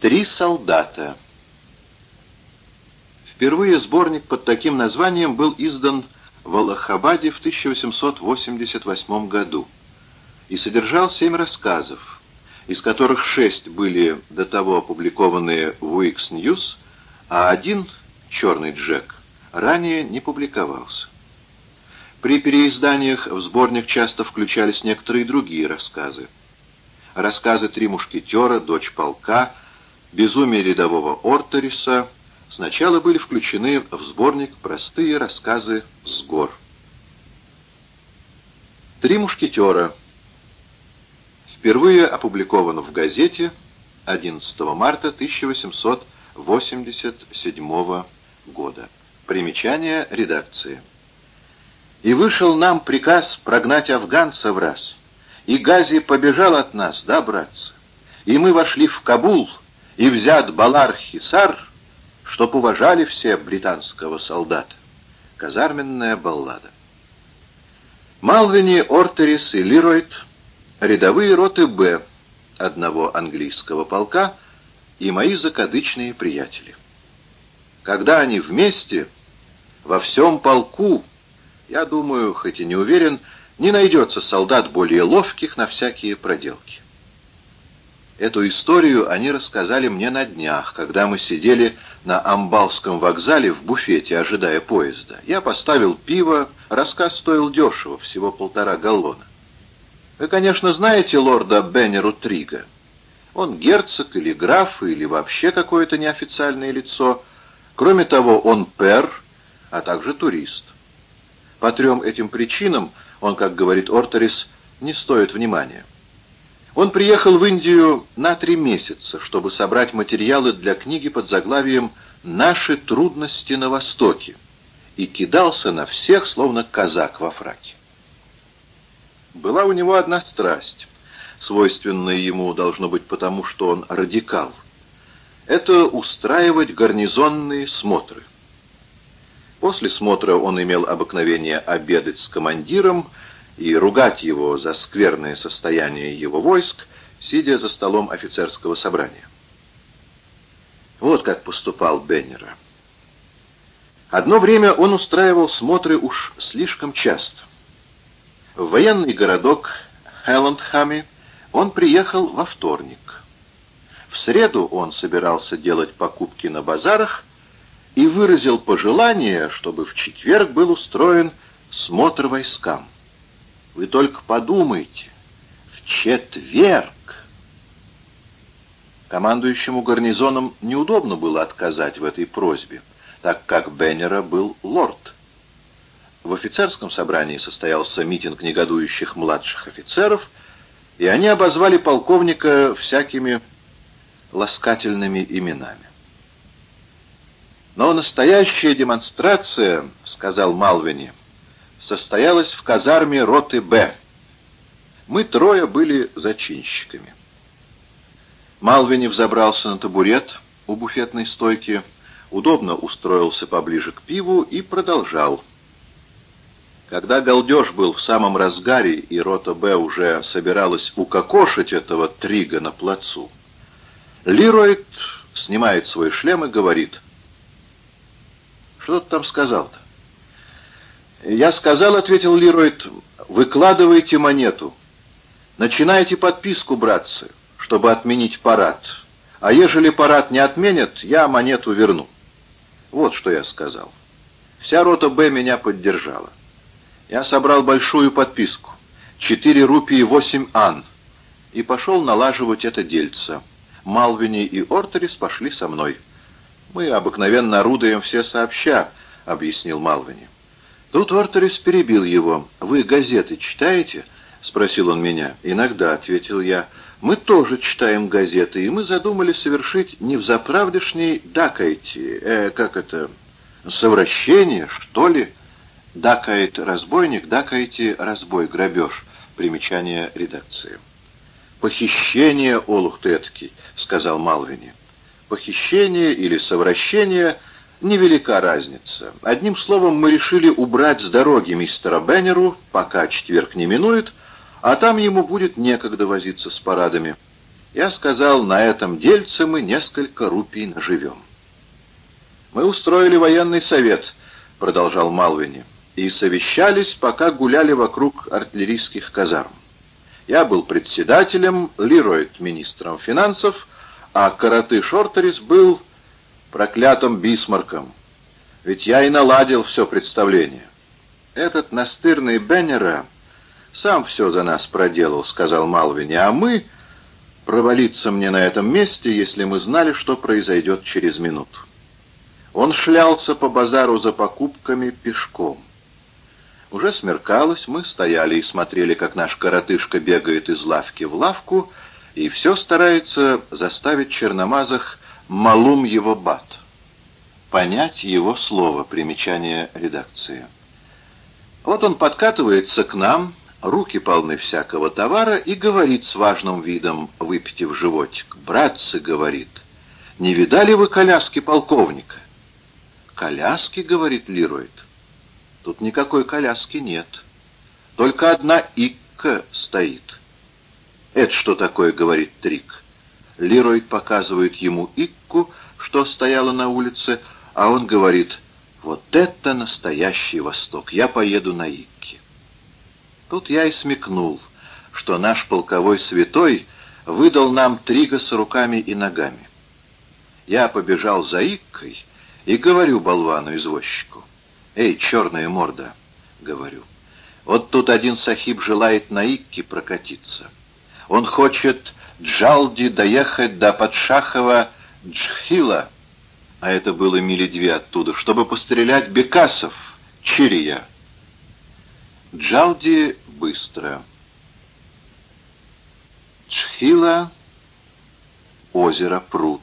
Три солдата. Впервые сборник под таким названием был издан в Аллахабаде в 1888 году и содержал семь рассказов, из которых шесть были до того опубликованы в Week's News, а один, «Черный Джек», ранее не публиковался. При переизданиях в сборник часто включались некоторые другие рассказы. Рассказы «Три мушкетера», «Дочь полка», «Безумие рядового Ортериса» сначала были включены в сборник «Простые рассказы с гор». «Три мушкетера» впервые опубликован в газете 11 марта 1887 года. Примечание редакции. «И вышел нам приказ прогнать афганцев раз, и Гази побежал от нас, да, братцы? И мы вошли в Кабул, и взят Балар-Хисар, чтоб уважали все британского солдата». Казарменная баллада. Малвини, Ортерис и Лиройд — рядовые роты «Б» одного английского полка и мои закадычные приятели. Когда они вместе, во всем полку, я думаю, хоть и не уверен, не найдется солдат более ловких на всякие проделки. Эту историю они рассказали мне на днях, когда мы сидели на Амбалском вокзале в буфете, ожидая поезда. Я поставил пиво, рассказ стоил дешево, всего полтора галлона. Вы, конечно, знаете лорда Беннеру Трига. Он герцог или граф, или вообще какое-то неофициальное лицо. Кроме того, он пер, а также турист. По трем этим причинам он, как говорит Ортерис, не стоит внимания. Он приехал в Индию на три месяца, чтобы собрать материалы для книги под заглавием «Наши трудности на Востоке» и кидался на всех, словно казак во фраке. Была у него одна страсть, свойственная ему, должно быть, потому что он радикал. Это устраивать гарнизонные смотры. После смотра он имел обыкновение обедать с командиром, и ругать его за скверное состояние его войск, сидя за столом офицерского собрания. Вот как поступал Беннера. Одно время он устраивал смотры уж слишком часто. В военный городок Хелландхаме он приехал во вторник. В среду он собирался делать покупки на базарах и выразил пожелание, чтобы в четверг был устроен смотр войскам. Вы только подумайте. В четверг! Командующему гарнизоном неудобно было отказать в этой просьбе, так как Беннера был лорд. В офицерском собрании состоялся митинг негодующих младших офицеров, и они обозвали полковника всякими ласкательными именами. «Но настоящая демонстрация, — сказал Малвини, — состоялась в казарме роты «Б». Мы трое были зачинщиками. Малвини взобрался на табурет у буфетной стойки, удобно устроился поближе к пиву и продолжал. Когда галдеж был в самом разгаре, и рота «Б» уже собиралась укокошить этого Трига на плацу, Лироид снимает свой шлем и говорит, «Что ты там сказал-то?» «Я сказал, — ответил Лиройд, — выкладывайте монету. Начинайте подписку, братцы, чтобы отменить парад. А ежели парад не отменят, я монету верну». Вот что я сказал. Вся рота «Б» меня поддержала. Я собрал большую подписку. Четыре рупии восемь ан. И пошел налаживать это дельце. Малвини и Ортерис пошли со мной. «Мы обыкновенно орудуем все сообща», — объяснил Малвини. Тут Ортерис перебил его. «Вы газеты читаете?» — спросил он меня. «Иногда», — ответил я. «Мы тоже читаем газеты, и мы задумали совершить невзаправдышний дакайте, э, как это, совращение, что ли?» Дакает разбойник, дакайте разбой, грабеж. Примечание редакции. «Похищение, олух ты этакий», — сказал Малвини. «Похищение или совращение — Невелика разница. Одним словом, мы решили убрать с дороги мистера Беннеру, пока четверг не минует, а там ему будет некогда возиться с парадами. Я сказал, на этом дельце мы несколько рупий наживем. «Мы устроили военный совет», — продолжал Малвини, «и совещались, пока гуляли вокруг артиллерийских казарм. Я был председателем, Лиройд — министром финансов, а Караты Шортерис был проклятым бисмарком. Ведь я и наладил все представление. Этот настырный Беннера сам все за нас проделал, — сказал Малвини, — а мы провалиться мне на этом месте, если мы знали, что произойдет через минуту. Он шлялся по базару за покупками пешком. Уже смеркалось, мы стояли и смотрели, как наш коротышка бегает из лавки в лавку, и все старается заставить черномазах малум его бат. Понять его слово, примечание редакции. Вот он подкатывается к нам, руки полны всякого товара, и говорит с важным видом, выпитив животик. «Братцы, — говорит, — не видали вы коляски полковника?» «Коляски, — говорит Лироид. Тут никакой коляски нет. Только одна икка стоит». «Это что такое?» — говорит Трик. Лироид показывает ему икку, что стояла на улице, а он говорит, «Вот это настоящий Восток! Я поеду на икке». Тут я и смекнул, что наш полковой святой выдал нам Тригаса руками и ногами. Я побежал за иккой и говорю болвану-извозчику, «Эй, черная морда!» — говорю. «Вот тут один сахиб желает на икке прокатиться. Он хочет Джалди доехать до Подшахова Джхила, а это было мили две оттуда, чтобы пострелять бекасов, Чирия». Джалди быстро. Чхила — озеро, пруд.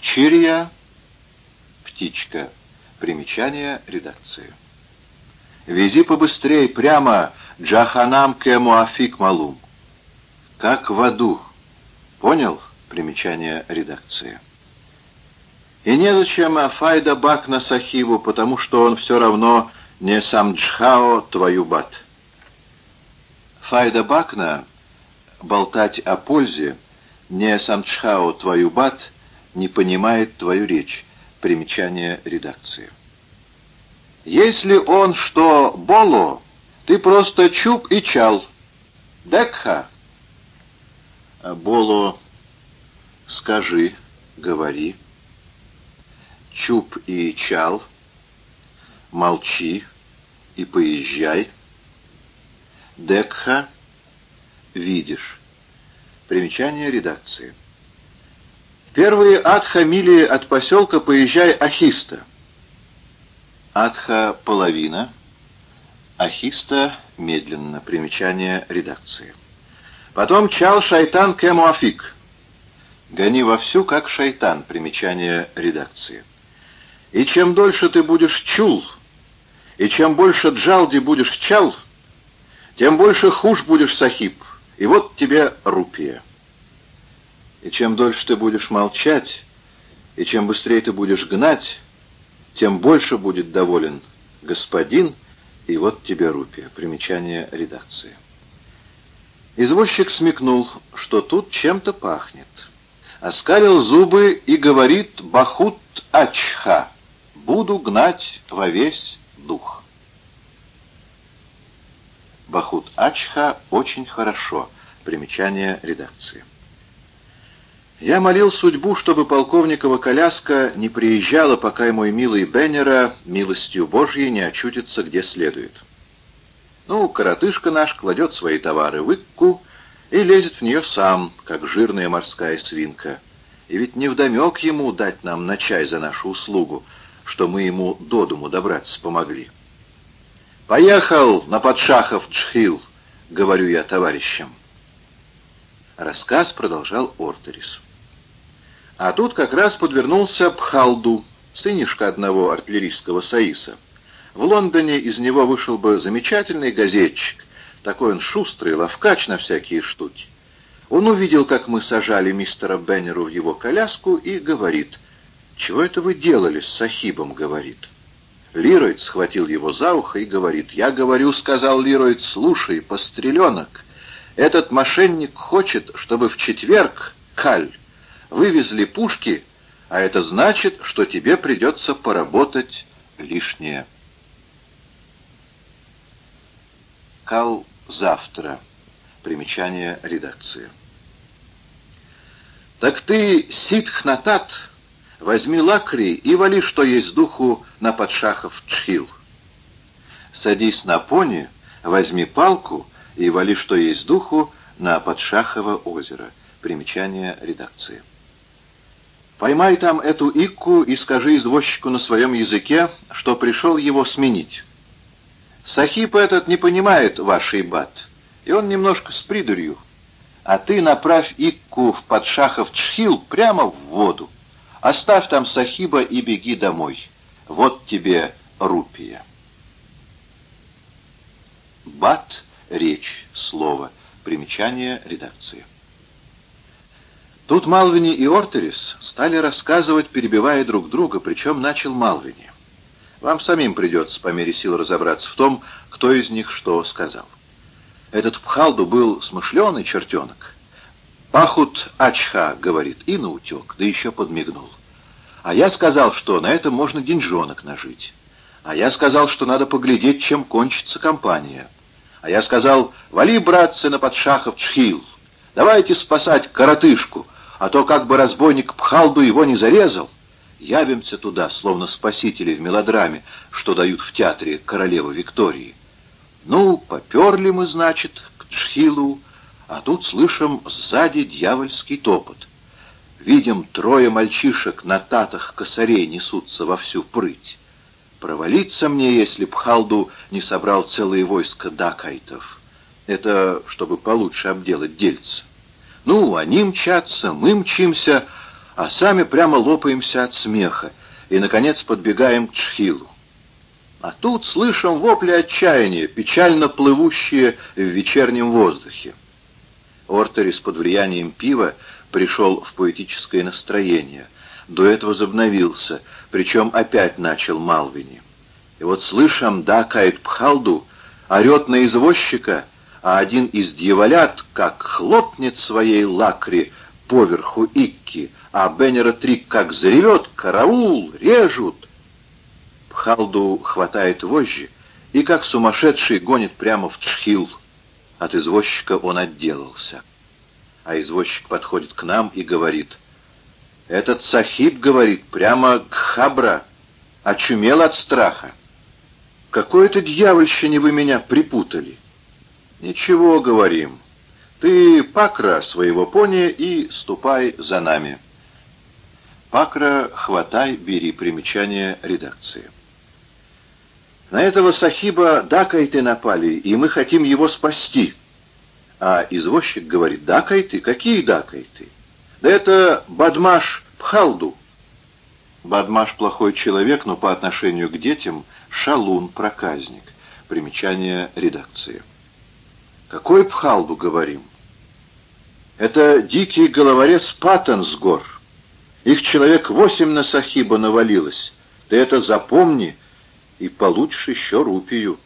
Чирия — птичка. Примечание редакции. Вези побыстрей, прямо Джаханам Кемуафик Малум. Как в аду. Понял? Примечание редакции. И незачем Афайда Бак на Сахиву, потому что он все равно не самджхао твою бат. Файда Бакна болтать о пользе, не самджхао твою бат, не понимает твою речь. Примечание редакции. Если он что боло, ты просто чуп и чал. Декха. Боло, скажи, говори. Чуп и чал — молчи и поезжай. Декха, видишь. Примечание редакции. Первые Адха мили от поселка поезжай Ахиста. Адха — половина. Ахиста — медленно. Примечание редакции. Потом чал шайтан кемуафик. Гони вовсю, как шайтан. Примечание редакции. И чем дольше ты будешь чул, и чем больше джалди будешь чал, тем больше хуш будешь сахиб, и вот тебе рупия. И чем дольше ты будешь молчать, и чем быстрее ты будешь гнать, тем больше будет доволен господин, и вот тебе рупия. Примечание редакции. Извозчик смекнул, что тут чем-то пахнет. Оскалил зубы и говорит «Бахут Ачха» — «Буду гнать во весь дух. Бахут Ачха очень хорошо. Примечание редакции. Я молил судьбу, чтобы полковникова коляска не приезжала, пока мой милый Беннера милостью Божьей не очутится где следует. Ну, коротышка наш кладет свои товары в икку и лезет в нее сам, как жирная морская свинка. И ведь невдомек ему дать нам на чай за нашу услугу, что мы ему до дому добраться помогли. «Поехал на подшахов Джхил», — говорю я товарищам. Рассказ продолжал Ортерис. А тут как раз подвернулся Пхалду, сынишка одного артиллерийского саиса. В Лондоне из него вышел бы замечательный газетчик, такой он шустрый, ловкач на всякие штуки. Он увидел, как мы сажали мистера Беннеру в его коляску и говорит — «Чего это вы делали с Сахибом?» — говорит. Лироид схватил его за ухо и говорит. «Я говорю, — сказал Лироид, — слушай, постреленок, Этот мошенник хочет, чтобы в четверг, Каль, вывезли пушки, а это значит, что тебе придется поработать лишнее. Кал завтра. Примечание редакции. Так ты, ситхнатат, возьми лакри и вали, что есть духу, на подшахов чхил. Садись на пони, возьми палку и вали, что есть духу, на Подшахово озеро. Примечание редакции. Поймай там эту икку и скажи извозчику на своем языке, что пришел его сменить. Сахип этот не понимает вашей бат, и он немножко с придурью. А ты направь икку в подшахов Чхил прямо в воду. Оставь там Сахиба и беги домой. Вот тебе рупия. Бат — речь, слово. Примечание редакции. Тут Малвини и Ортерис стали рассказывать, перебивая друг друга, причем начал Малвини. Вам самим придется по мере сил разобраться в том, кто из них что сказал. Этот Пхалду был смышленый чертенок. «Пахут Ачха», — говорит, и наутек, да еще подмигнул. А я сказал, что на этом можно деньжонок нажить. А я сказал, что надо поглядеть, чем кончится компания. А я сказал, вали, братцы, на подшахов Чхил, давайте спасать коротышку, а то как бы разбойник Пхалду его не зарезал. Явимся туда, словно спасители в мелодраме, что дают в театре королевы Виктории. Ну, поперли мы, значит, к Чхилу, а тут слышим сзади дьявольский топот. Видим, трое мальчишек на татах косарей несутся во всю прыть. Провалиться мне, если б Халду не собрал целые войска дакайтов. Это чтобы получше обделать дельца. Ну, они мчатся, мы мчимся, а сами прямо лопаемся от смеха и, наконец, подбегаем к Чхилу. А тут слышим вопли отчаяния, печально плывущие в вечернем воздухе. Ортерис под влиянием пива пришел в поэтическое настроение. Дуэт возобновился, причем опять начал Малвини. И вот слышим, да, Кайт Пхалду орет на извозчика, а один из дьяволят, как хлопнет своей лакри поверху Икки, а Беннера Трик как заревет «Караул! Режут!» Пхалду хватает вожжи и как сумасшедший гонит прямо в Чхил. От извозчика он отделался. А извозчик подходит к нам и говорит, «Этот сахиб, — говорит, — прямо Гхабра, очумел от страха. Какой-то дьявольщине вы меня припутали». «Ничего, — говорим, — ты пакра своего пони и ступай за нами». Пакра, хватай, бери примечание редакции. На этого сахиба дакайты напали, и мы хотим его спасти. А извозчик говорит, дакайты? Какие дакайты? Да это Бадмаш Пхалду. Бадмаш плохой человек, но по отношению к детям шалун проказник. Примечание редакции. Какой Пхалду говорим? Это дикий головорез Паттон с гор. Их человек восемь на Сахиба навалилось. Ты это запомни, — и получишь еще рупию.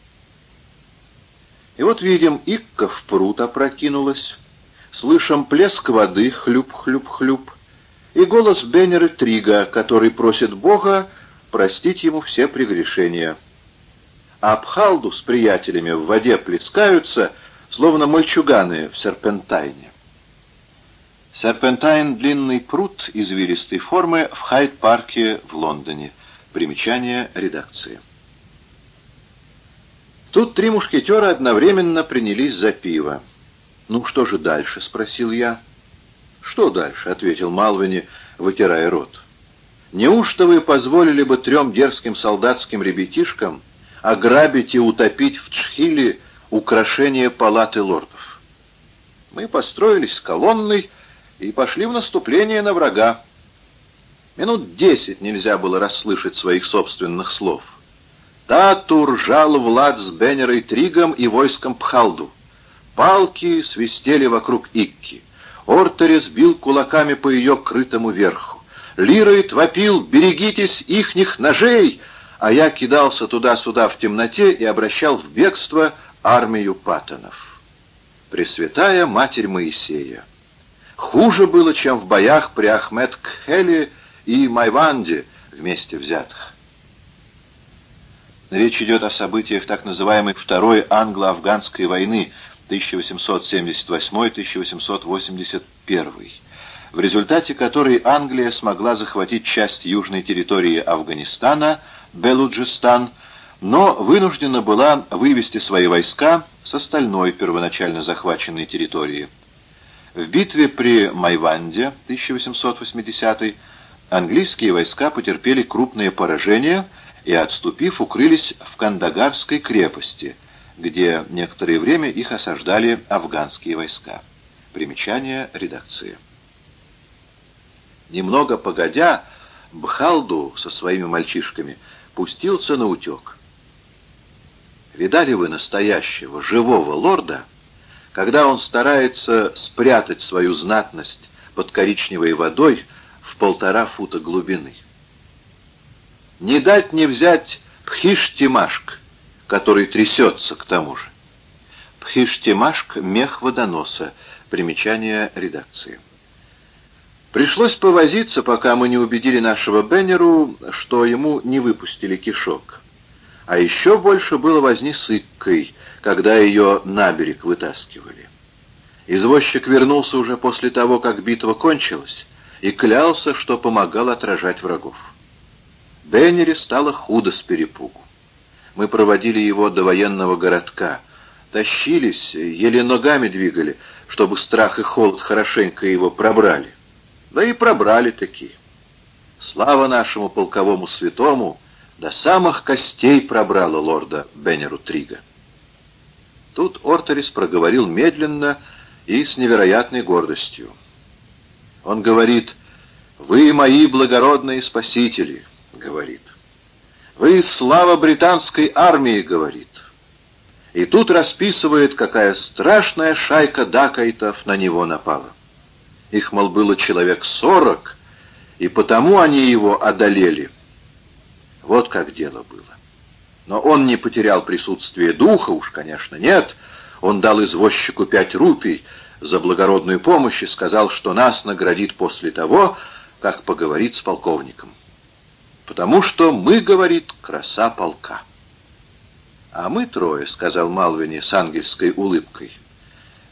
И вот видим, Икка в пруд опрокинулась, слышим плеск воды, хлюп-хлюп-хлюп, и голос Беннера Трига, который просит Бога простить ему все прегрешения. А Пхалду с приятелями в воде плескаются, словно мальчуганы в серпентайне. Серпентайн — длинный пруд извилистой формы в Хайд-парке в Лондоне. Примечание редакции. Тут три мушкетера одновременно принялись за пиво. «Ну что же дальше?» — спросил я. «Что дальше?» — ответил Малвини, вытирая рот. «Неужто вы позволили бы трем дерзким солдатским ребятишкам ограбить и утопить в Чхиле украшение палаты лордов? Мы построились колонной и пошли в наступление на врага. Минут десять нельзя было расслышать своих собственных слов. Тату ржал Влад с Беннерой Тригом и войском Пхалду. Палки свистели вокруг Икки. Ортерис бил кулаками по ее крытому верху. Лироид вопил «Берегитесь ихних ножей!» А я кидался туда-сюда в темноте и обращал в бегство армию паттонов. Пресвятая Матерь Моисея. Хуже было, чем в боях при Ахмед-Кхеле и Майванде вместе взятых. Речь идет о событиях так называемой Второй англо-афганской войны 1878-1881, в результате которой Англия смогла захватить часть южной территории Афганистана, Белуджистан, но вынуждена была вывести свои войска с остальной первоначально захваченной территории. В битве при Майванде 1880 английские войска потерпели крупные поражения и, отступив, укрылись в Кандагарской крепости, где некоторое время их осаждали афганские войска. Примечание редакции. Немного погодя, Бхалду со своими мальчишками пустился на утек. Видали вы настоящего, живого лорда, когда он старается спрятать свою знатность под коричневой водой в полтора фута глубины? Не дать не взять пхиштимашк, который трясется к тому же. Пхиштимашк — мех водоноса. Примечание редакции. Пришлось повозиться, пока мы не убедили нашего Беннеру, что ему не выпустили кишок. А еще больше было возни с Иккой, когда ее на берег вытаскивали. Извозчик вернулся уже после того, как битва кончилась, и клялся, что помогал отражать врагов. Беннере стало худо с перепугу. Мы проводили его до военного городка, тащились, еле ногами двигали, чтобы страх и холод хорошенько его пробрали. Да и пробрали такие. Слава нашему полковому святому до самых костей пробрала лорда Беннеру Трига. Тут Ортерис проговорил медленно и с невероятной гордостью. Он говорит, «Вы мои благородные спасители», — говорит. «Вы слава британской армии», — говорит. И тут расписывает, какая страшная шайка дакайтов на него напала. Их, мол, было человек сорок, и потому они его одолели. Вот как дело было. Но он не потерял присутствие духа, уж, конечно, нет. Он дал извозчику пять рупий за благородную помощь и сказал, что нас наградит после того, как поговорит с полковником. Потому что мы, говорит, краса полка. «А мы трое», — сказал Малвини с ангельской улыбкой,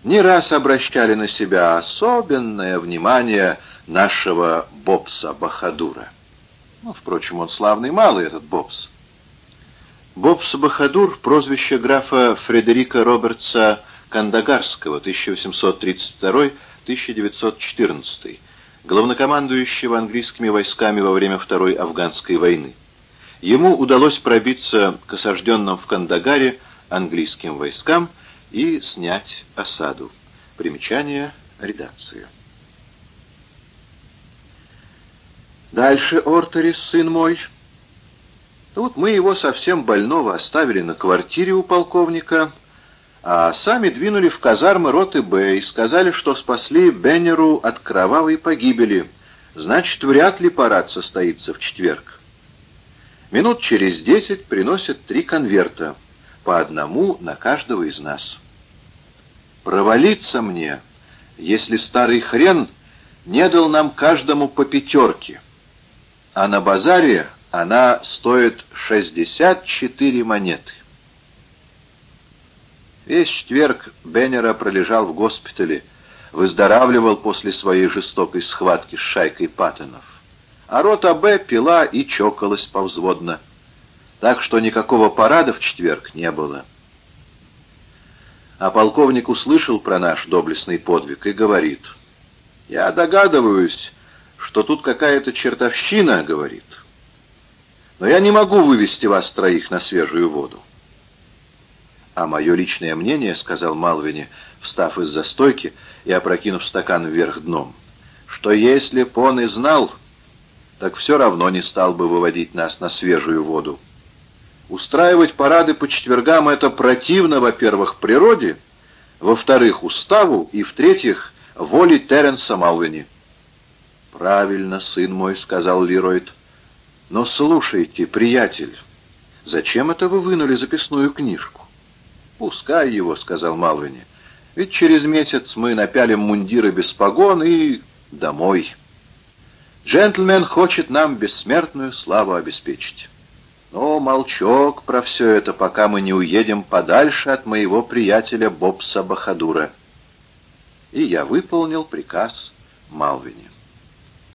не раз обращали на себя особенное внимание нашего Бобса Бахадура. Ну, впрочем, он славный малый, этот Бобс. Бобс Бахадур — прозвище графа Фредерика Робертса Кандагарского, 1832-1914, главнокомандующего английскими войсками во время Второй Афганской войны. Ему удалось пробиться к осажденным в Кандагаре английским войскам и снять осаду. Примечание редакции. Дальше, Ортерис, сын мой. Тут мы его совсем больного оставили на квартире у полковника, а сами двинули в казармы роты Б и сказали, что спасли Беннеру от кровавой погибели. Значит, вряд ли парад состоится в четверг. Минут через десять приносят три конверта — по одному на каждого из нас. Провалиться мне, если старый хрен не дал нам каждому по пятерке, а на базаре она стоит 64 монеты. Весь четверг Беннера пролежал в госпитале, выздоравливал после своей жестокой схватки с шайкой Паттенов. А рота Б пила и чокалась повзводно так что никакого парада в четверг не было. А полковник услышал про наш доблестный подвиг и говорит, «Я догадываюсь, что тут какая-то чертовщина, — говорит, — но я не могу вывести вас троих на свежую воду». «А мое личное мнение, — сказал Малвини, встав из-за стойки и опрокинув стакан вверх дном, — что если б он и знал, так все равно не стал бы выводить нас на свежую воду. Устраивать парады по четвергам — это противно, во-первых, природе, во-вторых, уставу и, в-третьих, воле Теренса Малвини. «Правильно, сын мой», — сказал Леройд. «Но слушайте, приятель, зачем это вы вынули записную книжку?» «Пускай его», — сказал Малвини. Ведь через месяц мы напялим мундиры без погон и домой. Джентльмен хочет нам бессмертную славу обеспечить. Но молчок про все это, пока мы не уедем подальше от моего приятеля Бобса Бахадура. И я выполнил приказ Малвини.